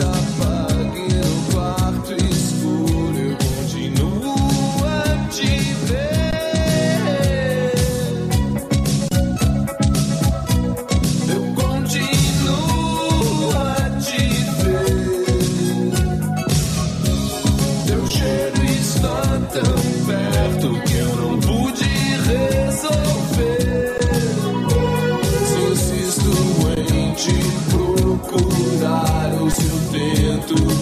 up. tú.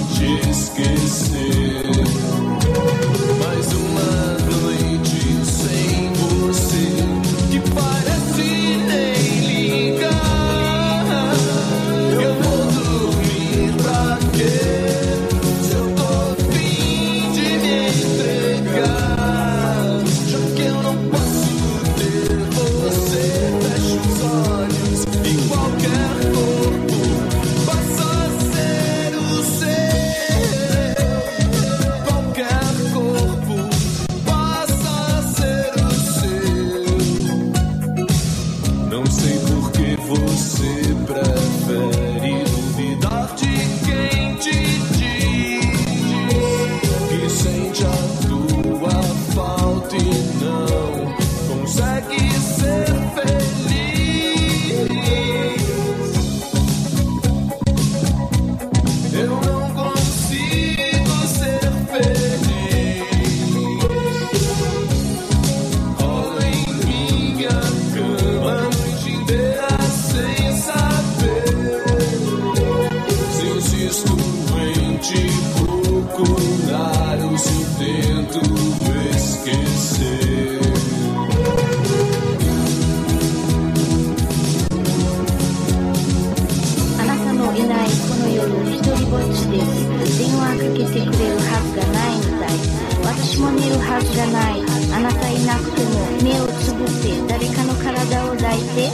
de procurar o seu tento esquecer.「目をつぶって誰かの体を抱いて」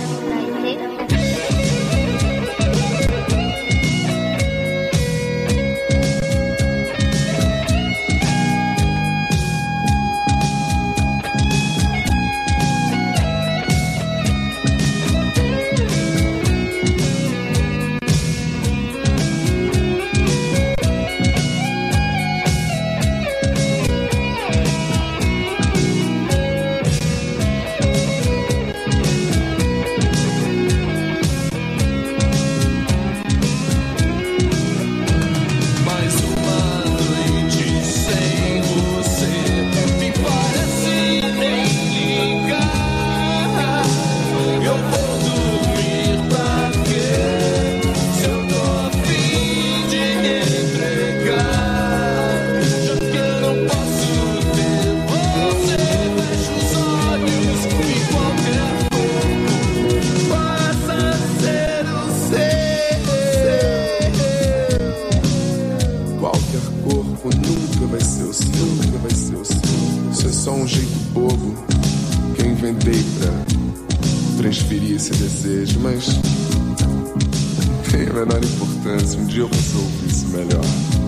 só um jeito bobo que eu inventei pra transferir esse desejo, mas tem a menor importância. Um dia eu resolvo isso melhor.